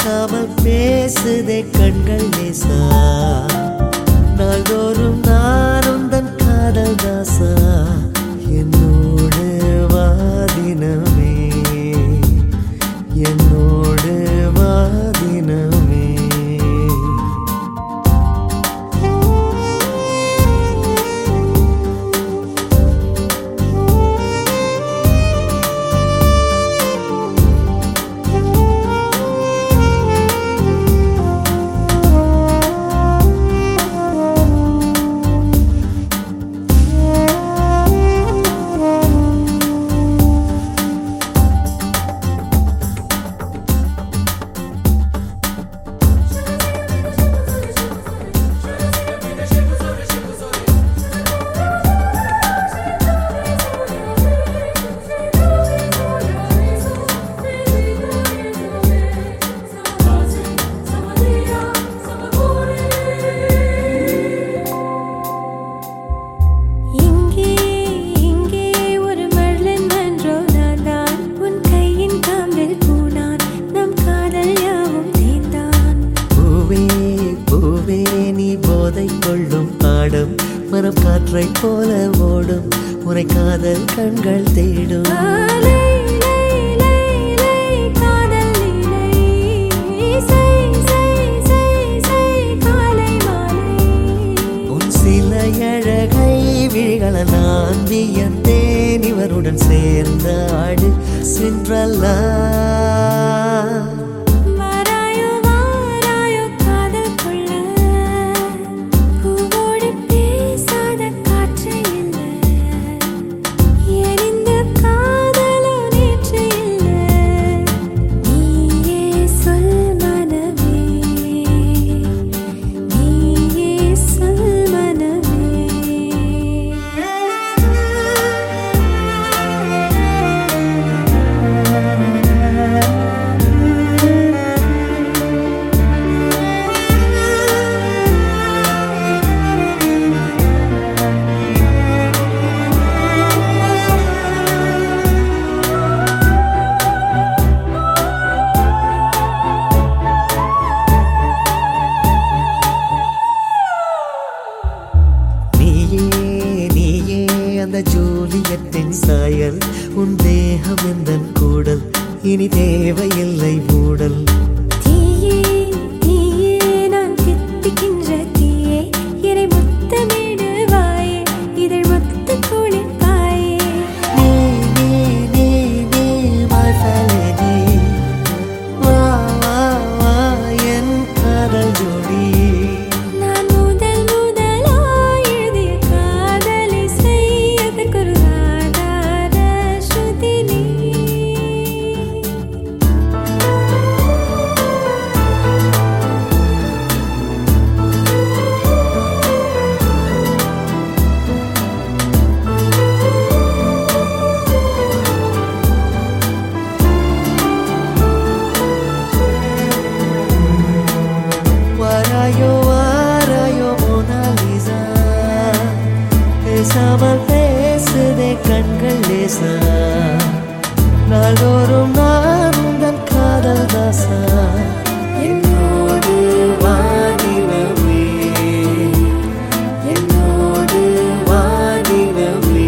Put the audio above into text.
பேசாமல் பேசுதே கண்கள் லேசா நாள்தோறும் நானும் தன் காதல் தாசா. நீ போதை கொள்ளும் பாடும் மரம் காற்றை போல ஓடும் உரை காதல் கண்கள் தேடும். அழகை நான் வியந்தேன் இவருடன் சேர்ந்த ஆடு சென்றல்லாம் அந்த ஜூலியத்தின் சாயல் உன் தேகம் எந்தன் கூடல்? இனி தேவையில்லை மூடல். அவள் பேசுதே கண்கள் லேசா. நாள்தோறும் நான் உந்தன் காதல் தாசா. என்னோடு வாடினவே என்னோடு வாடினவே